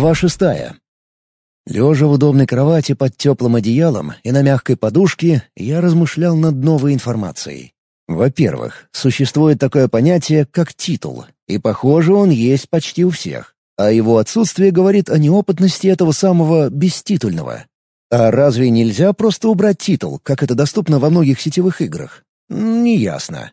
Глава шестая. Лежа в удобной кровати под теплым одеялом и на мягкой подушке, я размышлял над новой информацией. Во-первых, существует такое понятие, как титул, и, похоже, он есть почти у всех. А его отсутствие говорит о неопытности этого самого беститульного. А разве нельзя просто убрать титул, как это доступно во многих сетевых играх? Неясно.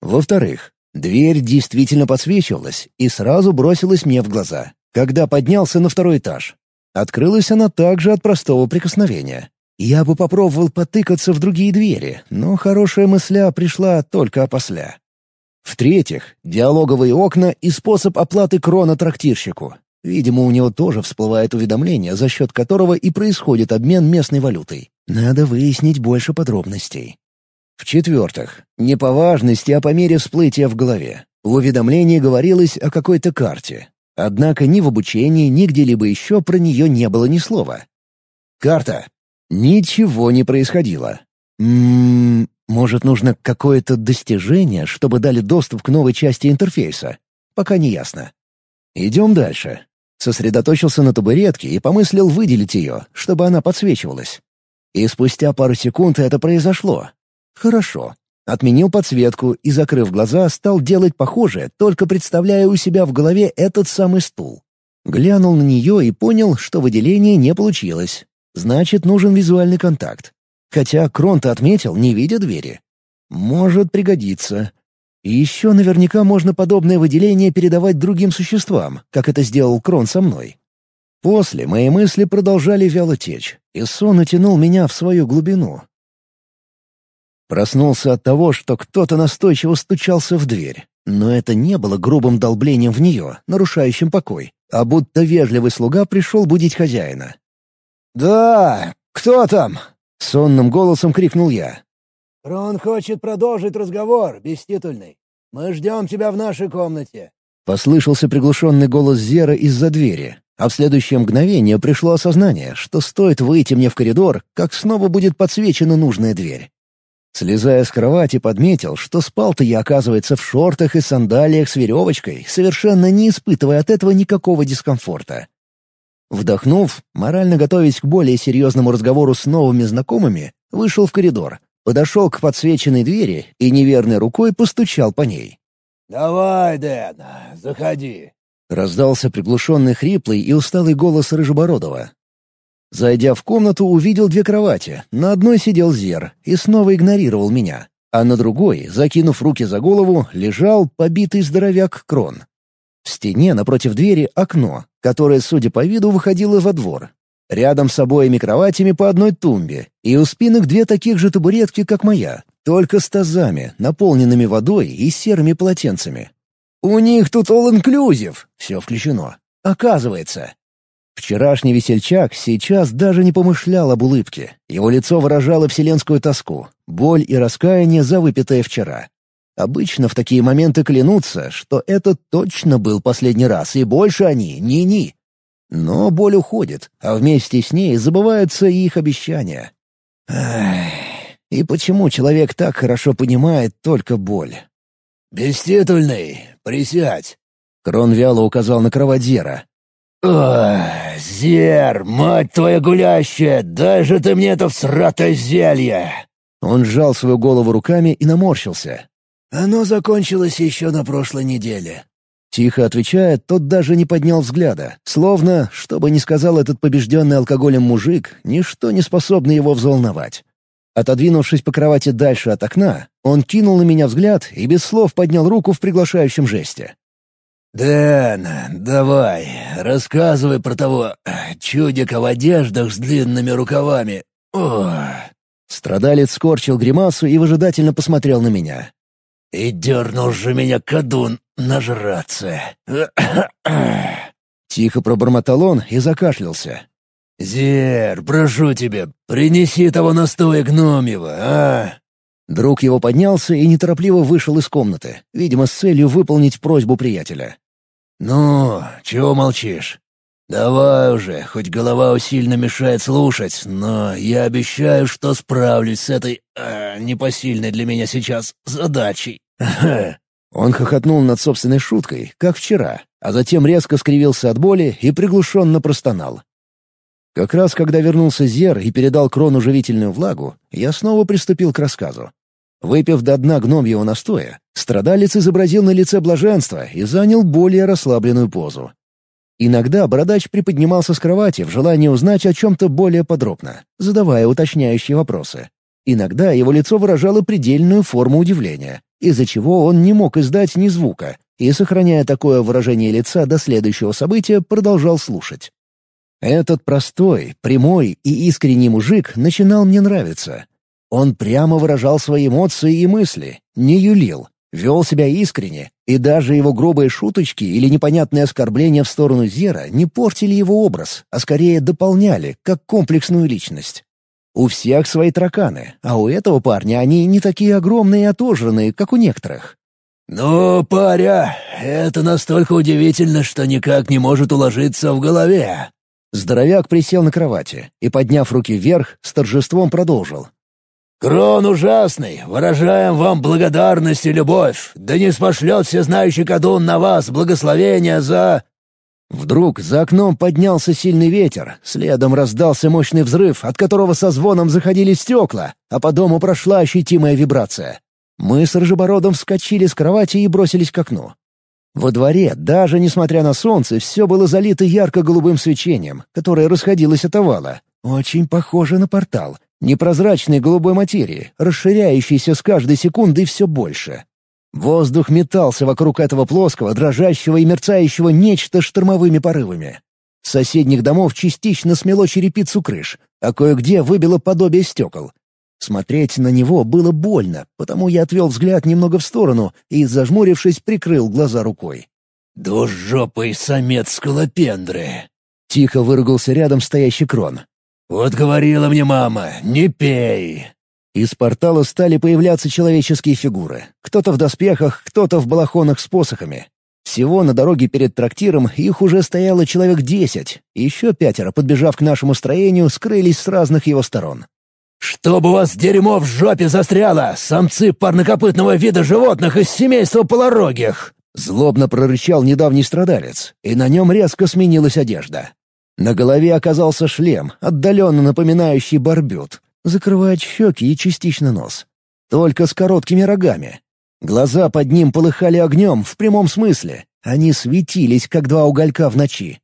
Во-вторых, дверь действительно подсвечивалась и сразу бросилась мне в глаза когда поднялся на второй этаж. Открылась она также от простого прикосновения. Я бы попробовал потыкаться в другие двери, но хорошая мысля пришла только опосля. В-третьих, диалоговые окна и способ оплаты крона трактирщику. Видимо, у него тоже всплывает уведомление, за счет которого и происходит обмен местной валютой. Надо выяснить больше подробностей. В-четвертых, не по важности, а по мере всплытия в голове. В уведомлении говорилось о какой-то карте. Однако ни в обучении, ни где-либо еще про нее не было ни слова. Карта. Ничего не происходило. Ммм, может, нужно какое-то достижение, чтобы дали доступ к новой части интерфейса? Пока не ясно. Идем дальше. Сосредоточился на табуретке и помыслил выделить ее, чтобы она подсвечивалась. И спустя пару секунд это произошло. Хорошо. Отменил подсветку и, закрыв глаза, стал делать похожее, только представляя у себя в голове этот самый стул. Глянул на нее и понял, что выделение не получилось. Значит, нужен визуальный контакт. Хотя Кронта отметил, не видя двери. Может пригодиться. И еще наверняка можно подобное выделение передавать другим существам, как это сделал Крон со мной. После мои мысли продолжали вяло течь, и сон утянул меня в свою глубину, Проснулся от того, что кто-то настойчиво стучался в дверь. Но это не было грубым долблением в нее, нарушающим покой, а будто вежливый слуга пришел будить хозяина. «Да, кто там?» — сонным голосом крикнул я. «Рон хочет продолжить разговор, беститульный. Мы ждем тебя в нашей комнате». Послышался приглушенный голос Зера из-за двери, а в следующее мгновение пришло осознание, что стоит выйти мне в коридор, как снова будет подсвечена нужная дверь. Слезая с кровати, подметил, что спал-то я, оказывается, в шортах и сандалиях с веревочкой, совершенно не испытывая от этого никакого дискомфорта. Вдохнув, морально готовясь к более серьезному разговору с новыми знакомыми, вышел в коридор, подошел к подсвеченной двери и неверной рукой постучал по ней. «Давай, Дэн, заходи», — раздался приглушенный хриплый и усталый голос Рыжебородова. Зайдя в комнату, увидел две кровати. На одной сидел Зер и снова игнорировал меня. А на другой, закинув руки за голову, лежал побитый здоровяк Крон. В стене напротив двери окно, которое, судя по виду, выходило во двор. Рядом с обоими кроватями по одной тумбе, и у спинок две таких же табуретки, как моя, только с тазами, наполненными водой и серыми полотенцами. У них тут all-inclusive, все включено. Оказывается. Вчерашний весельчак сейчас даже не помышлял об улыбке. Его лицо выражало вселенскую тоску, боль и раскаяние за выпитое вчера. Обычно в такие моменты клянутся, что это точно был последний раз, и больше они ни-ни. Но боль уходит, а вместе с ней забываются и их обещания. Эх, и почему человек так хорошо понимает только боль? «Беститульный, присядь!» Крон вяло указал на кровать Зера. «Ой, Зер, мать твоя гулящая, дай же ты мне это всратое зелье!» Он сжал свою голову руками и наморщился. «Оно закончилось еще на прошлой неделе». Тихо отвечая, тот даже не поднял взгляда, словно, что бы ни сказал этот побежденный алкоголем мужик, ничто не способно его взволновать. Отодвинувшись по кровати дальше от окна, он кинул на меня взгляд и без слов поднял руку в приглашающем жесте. «Дэн, давай, рассказывай про того э, чудика в одеждах с длинными рукавами. О!» Страдалец скорчил гримасу и выжидательно посмотрел на меня. «И дернул же меня кадун нажраться!» Тихо пробормотал он и закашлялся. «Зер, прошу тебя, принеси того настоя гномьего, а?» Друг его поднялся и неторопливо вышел из комнаты, видимо, с целью выполнить просьбу приятеля. «Ну, чего молчишь? Давай уже, хоть голова сильно мешает слушать, но я обещаю, что справлюсь с этой э, непосильной для меня сейчас задачей». Он хохотнул над собственной шуткой, как вчера, а затем резко скривился от боли и приглушенно простонал. Как раз когда вернулся Зер и передал крону живительную влагу, я снова приступил к рассказу. Выпив до дна гномьего настоя, страдалец изобразил на лице блаженство и занял более расслабленную позу. Иногда бородач приподнимался с кровати в желании узнать о чем-то более подробно, задавая уточняющие вопросы. Иногда его лицо выражало предельную форму удивления, из-за чего он не мог издать ни звука, и, сохраняя такое выражение лица до следующего события, продолжал слушать. Этот простой, прямой и искренний мужик начинал мне нравиться, он прямо выражал свои эмоции и мысли, не юлил, вел себя искренне, и даже его грубые шуточки или непонятные оскорбления в сторону Зера не портили его образ, а скорее дополняли, как комплексную личность. У всех свои тараканы, а у этого парня они не такие огромные и отожранные, как у некоторых. «Ну, паря, это настолько удивительно, что никак не может уложиться в голове». Здоровяк присел на кровати и, подняв руки вверх, с торжеством продолжил. «Крон ужасный, выражаем вам благодарность и любовь, да не спошлет всезнающий Кадун на вас благословения за...» Вдруг за окном поднялся сильный ветер, следом раздался мощный взрыв, от которого со звоном заходили стекла, а по дому прошла ощутимая вибрация. Мы с Рыжебородом вскочили с кровати и бросились к окну. Во дворе, даже несмотря на солнце, все было залито ярко-голубым свечением, которое расходилось от овала. Очень похоже на портал, непрозрачной голубой материи, расширяющейся с каждой секундой все больше. Воздух метался вокруг этого плоского, дрожащего и мерцающего нечто штормовыми порывами. Соседних домов частично смело черепицу крыш, а кое-где выбило подобие стекол. Смотреть на него было больно, потому я отвел взгляд немного в сторону и, зажмурившись, прикрыл глаза рукой. «Двужопый самец скалопендры!» — тихо выругался рядом стоящий крон. «Вот говорила мне мама, не пей!» Из портала стали появляться человеческие фигуры. Кто-то в доспехах, кто-то в балахонах с посохами. Всего на дороге перед трактиром их уже стояло человек десять. Еще пятеро, подбежав к нашему строению, скрылись с разных его сторон. «Чтобы у вас дерьмо в жопе застряло, самцы парнокопытного вида животных из семейства полорогих!» Злобно прорычал недавний страдалец, и на нем резко сменилась одежда. На голове оказался шлем, отдаленно напоминающий барбют. Закрывает щеки и частично нос. Только с короткими рогами. Глаза под ним полыхали огнем в прямом смысле. Они светились, как два уголька в ночи.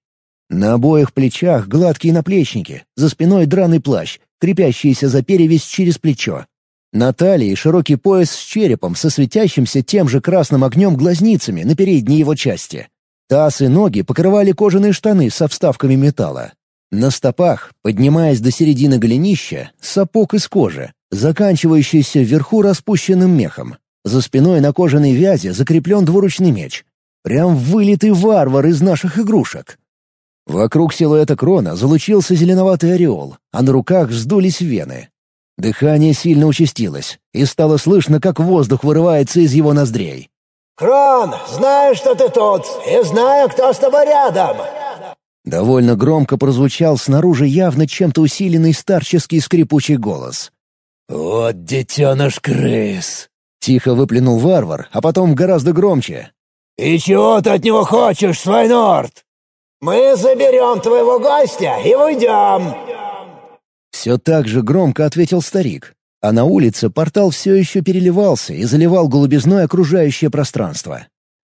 На обоих плечах гладкие наплечники, за спиной драный плащ, крепящийся за перевязь через плечо. На талии широкий пояс с черепом со светящимся тем же красным огнем глазницами на передней его части. Таз и ноги покрывали кожаные штаны со вставками металла. На стопах, поднимаясь до середины голенища, сапог из кожи, заканчивающийся вверху распущенным мехом. За спиной на кожаной вязи закреплен двуручный меч. Прям вылитый варвар из наших игрушек. Вокруг силуэта крона залучился зеленоватый ореол, а на руках вздулись вены. Дыхание сильно участилось, и стало слышно, как воздух вырывается из его ноздрей. «Крон, знаю, что ты тут, и знаю, кто с тобой рядом!» Довольно громко прозвучал снаружи явно чем-то усиленный старческий скрипучий голос. «Вот детеныш крыс!» — тихо выплюнул варвар, а потом гораздо громче. «И чего ты от него хочешь, Свайнорд?» «Мы заберем твоего гостя и уйдем!» Все так же громко ответил старик, а на улице портал все еще переливался и заливал голубизной окружающее пространство.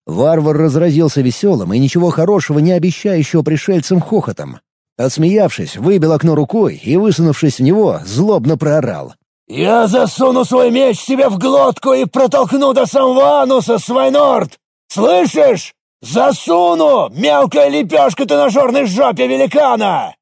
Варвар разразился веселым и ничего хорошего не обещающего пришельцам хохотом. Отсмеявшись, выбил окно рукой и, высунувшись в него, злобно проорал. «Я засуну свой меч себе в глотку и протолкну до самого ануса, Свайнорд! Слышишь? Засуну! Мелкая лепешка ты на жорной жопе великана!»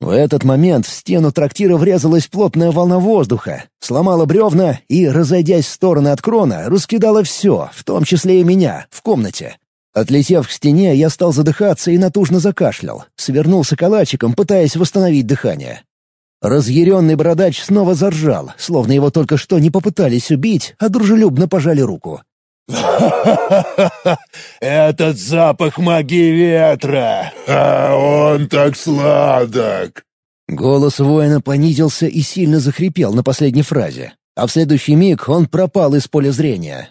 В этот момент в стену трактира врезалась плотная волна воздуха, сломала бревна и, разойдясь в стороны от крона, раскидала все, в том числе и меня, в комнате. Отлетев к стене, я стал задыхаться и натужно закашлял, свернулся калачиком, пытаясь восстановить дыхание. Разъяренный бородач снова заржал, словно его только что не попытались убить, а дружелюбно пожали руку. Этот запах магии ветра! А он так сладок!» Голос воина понизился и сильно захрипел на последней фразе, а в следующий миг он пропал из поля зрения.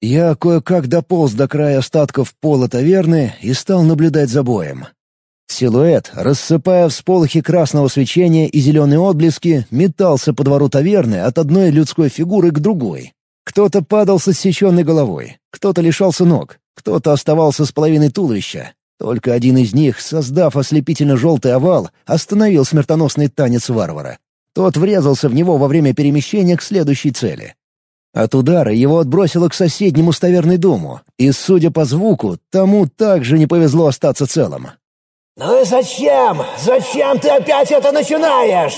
Я кое-как дополз до края остатков пола таверны и стал наблюдать за боем. Силуэт, рассыпая всполохи красного свечения и зеленые отблески, метался по двору таверны от одной людской фигуры к другой. Кто-то падал с иссеченной головой, кто-то лишался ног, кто-то оставался с половиной туловища. Только один из них, создав ослепительно-желтый овал, остановил смертоносный танец варвара. Тот врезался в него во время перемещения к следующей цели. От удара его отбросило к соседнему ставерной дому, и, судя по звуку, тому также не повезло остаться целым. «Ну и зачем? Зачем ты опять это начинаешь?»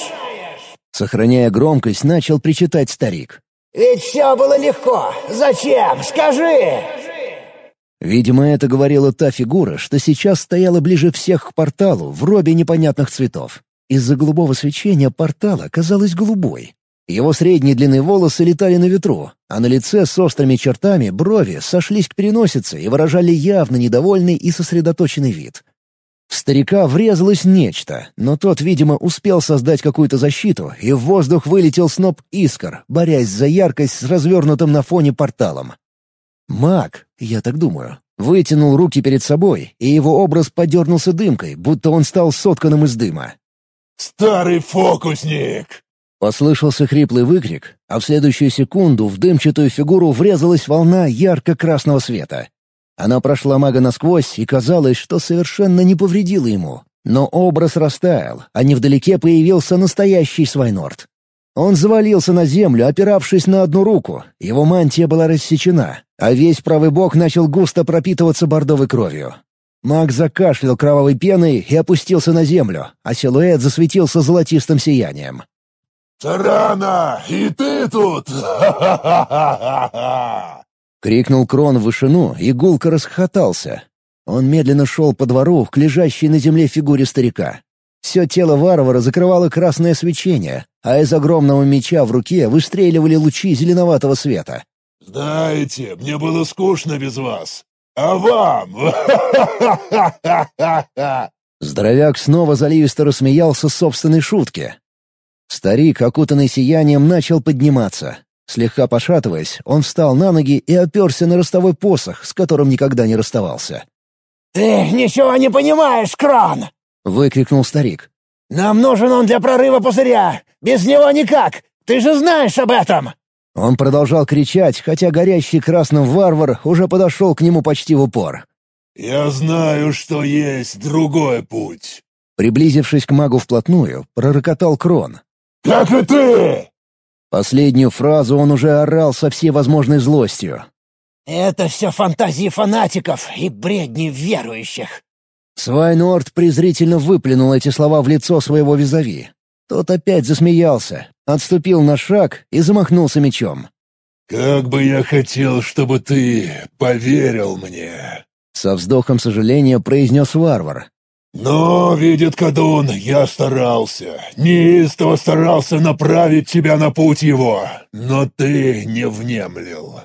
Сохраняя громкость, начал причитать старик. «Ведь все было легко. Зачем? Скажи!» Видимо, это говорила та фигура, что сейчас стояла ближе всех к порталу в робе непонятных цветов. Из-за голубого свечения портала казалась голубой. Его средней длины волосы летали на ветру, а на лице с острыми чертами брови сошлись к переносице и выражали явно недовольный и сосредоточенный вид. В старика врезалось нечто, но тот, видимо, успел создать какую-то защиту, и в воздух вылетел сноп искр, борясь за яркость с развернутым на фоне порталом. Маг, я так думаю, вытянул руки перед собой, и его образ подернулся дымкой, будто он стал сотканным из дыма. «Старый фокусник!» Послышался хриплый выкрик, а в следующую секунду в дымчатую фигуру врезалась волна ярко-красного света. Она прошла мага насквозь, и казалось, что совершенно не повредила ему. Но образ растаял, а невдалеке появился настоящий Свайнорд. Он завалился на землю, опиравшись на одну руку. Его мантия была рассечена, а весь правый бок начал густо пропитываться бордовой кровью. Маг закашлял кровавой пеной и опустился на землю, а силуэт засветился золотистым сиянием. «Тарана, и ты тут! Крикнул Крон в вышину, и гулко расхохотался. Он медленно шел по двору к лежащей на земле фигуре старика. Все тело варвара закрывало красное свечение, а из огромного меча в руке выстреливали лучи зеленоватого света. «Знаете, мне было скучно без вас. А вам? Здоровяк снова заливисто рассмеялся собственной шутке, Старик, окутанный сиянием, начал подниматься. Слегка пошатываясь, он встал на ноги и оперся на ростовой посох, с которым никогда не расставался. «Ты ничего не понимаешь, Крон!» — выкрикнул старик. «Нам нужен он для прорыва пузыря! Без него никак! Ты же знаешь об этом!» Он продолжал кричать, хотя горящий красным варвар уже подошел к нему почти в упор. «Я знаю, что есть другой путь!» Приблизившись к магу вплотную, пророкотал Крон. «Как и ты!» Последнюю фразу он уже орал со всей возможной злостью. «Это все фантазии фанатиков и бредни верующих!» Свайнорд презрительно выплюнул эти слова в лицо своего визави. Тот опять засмеялся, отступил на шаг и замахнулся мечом. «Как бы я хотел, чтобы ты поверил мне!» Со вздохом сожаления произнес варвар, «Но, видит Кадун, я старался, неистово старался направить тебя на путь его, но ты не внемлил».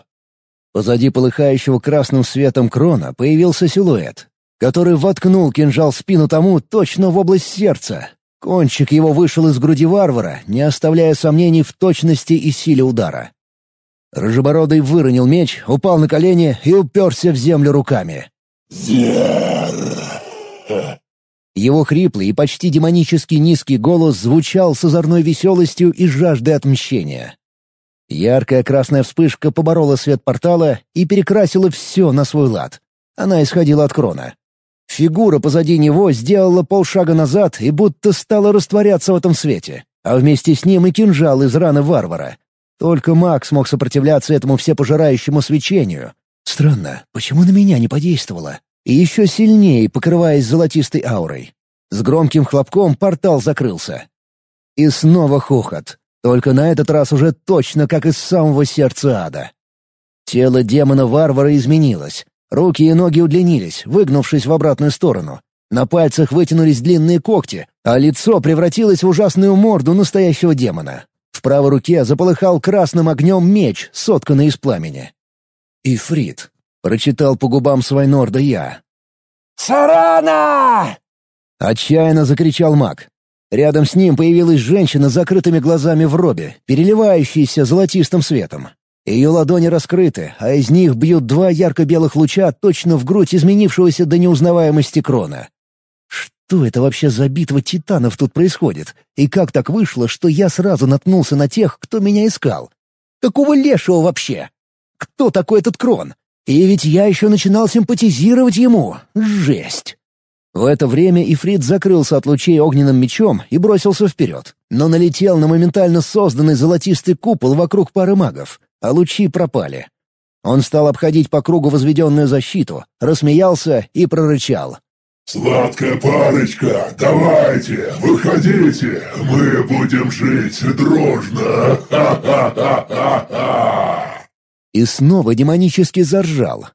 Позади полыхающего красным светом крона появился силуэт, который воткнул кинжал в спину тому точно в область сердца. Кончик его вышел из груди варвара, не оставляя сомнений в точности и силе удара. Рыжебородый выронил меч, упал на колени и уперся в землю руками. «Зер!» Его хриплый и почти демонически низкий голос звучал с озорной веселостью и жаждой отмщения. Яркая красная вспышка поборола свет портала и перекрасила все на свой лад. Она исходила от крона. Фигура позади него сделала полшага назад и будто стала растворяться в этом свете, а вместе с ним и кинжал из раны варвара. Только маг смог сопротивляться этому всепожирающему свечению. Странно, почему на меня не подействовало? И еще сильнее покрываясь золотистой аурой. С громким хлопком портал закрылся. И снова хохот, только на этот раз уже точно как из самого сердца ада. Тело демона-варвара изменилось. Руки и ноги удлинились, выгнувшись в обратную сторону. На пальцах вытянулись длинные когти, а лицо превратилось в ужасную морду настоящего демона. В правой руке заполыхал красным огнем меч, сотканный из пламени. Ифрит, Прочитал по губам Свайнорда я. «Сарана!» Отчаянно закричал маг. Рядом с ним появилась женщина с закрытыми глазами в робе, переливающаяся золотистым светом. Ее ладони раскрыты, а из них бьют два ярко-белых луча точно в грудь изменившегося до неузнаваемости крона. Что это вообще за битва титанов тут происходит? И как так вышло, что я сразу наткнулся на тех, кто меня искал? Какого лешего вообще? Кто такой этот крон? И ведь я еще начинал симпатизировать ему. Жесть. В это время Ифрит закрылся от лучей огненным мечом и бросился вперед, но налетел на моментально созданный золотистый купол вокруг пары магов, а лучи пропали. Он стал обходить по кругу возведенную защиту, рассмеялся и прорычал. «Сладкая парочка, давайте, выходите, мы будем жить дружно! Ха-ха-ха-ха-ха!» И снова демонически заржал.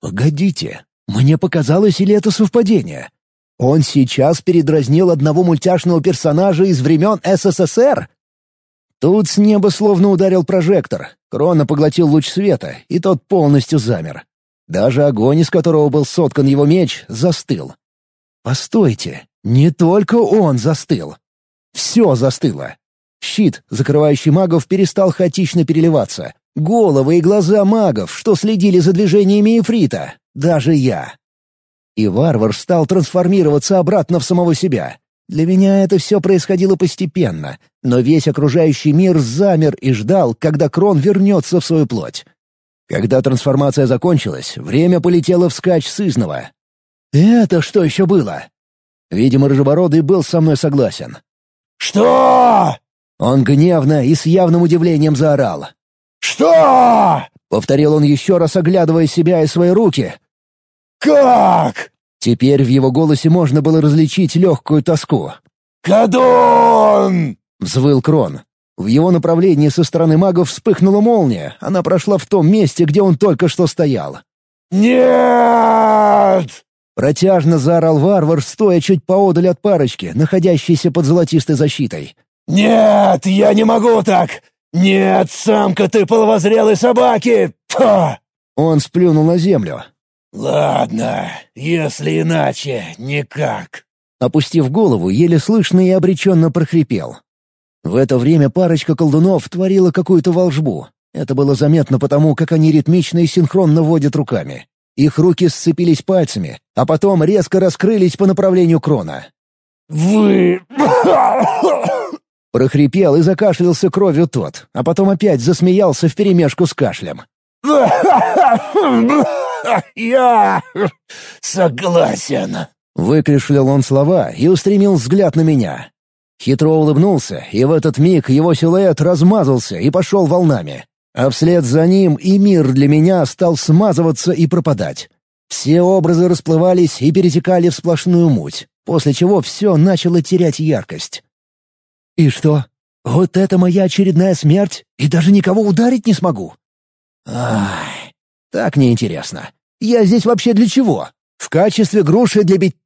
«Погодите, мне показалось, или это совпадение? Он сейчас передразнил одного мультяшного персонажа из времен СССР?» Тут с неба словно ударил прожектор. Крона поглотил луч света, и тот полностью замер. Даже огонь, из которого был соткан его меч, застыл. «Постойте, не только он застыл. Все застыло. Щит, закрывающий магов, перестал хаотично переливаться. Головы и глаза магов, что следили за движениями Ифрита. Даже я. И варвар стал трансформироваться обратно в самого себя. Для меня это все происходило постепенно, но весь окружающий мир замер и ждал, когда Крон вернется в свою плоть. Когда трансформация закончилась, время полетело вскачь сызного. «Это что еще было?» Видимо, Рыжебородый был со мной согласен. «Что?» Он гневно и с явным удивлением заорал. «Что?» — повторил он еще раз, оглядывая себя и свои руки. «Как?» Теперь в его голосе можно было различить легкую тоску. «Кадон!» — взвыл Крон. В его направлении со стороны магов вспыхнула молния. Она прошла в том месте, где он только что стоял. «Нет!» Протяжно заорал варвар, стоя чуть поодаль от парочки, находящейся под золотистой защитой. «Нет, я не могу так! «Нет, самка ты половозрелой собаки!» Фу! Он сплюнул на землю. «Ладно, если иначе, никак». Опустив голову, еле слышно и обреченно прохрипел. В это время парочка колдунов творила какую-то волжбу. Это было заметно потому, как они ритмично и синхронно водят руками. Их руки сцепились пальцами, а потом резко раскрылись по направлению крона. «Вы...» Прохрипел и закашлялся кровью тот, а потом опять засмеялся вперемешку с кашлем. «Я согласен!» Выкришлял он слова и устремил взгляд на меня. Хитро улыбнулся, и в этот миг его силуэт размазался и пошел волнами. А вслед за ним и мир для меня стал смазываться и пропадать. Все образы расплывались и перетекали в сплошную муть, после чего все начало терять яркость. «И что? Вот это моя очередная смерть, и даже никого ударить не смогу?» «Ай, так неинтересно. Я здесь вообще для чего? В качестве груши для бить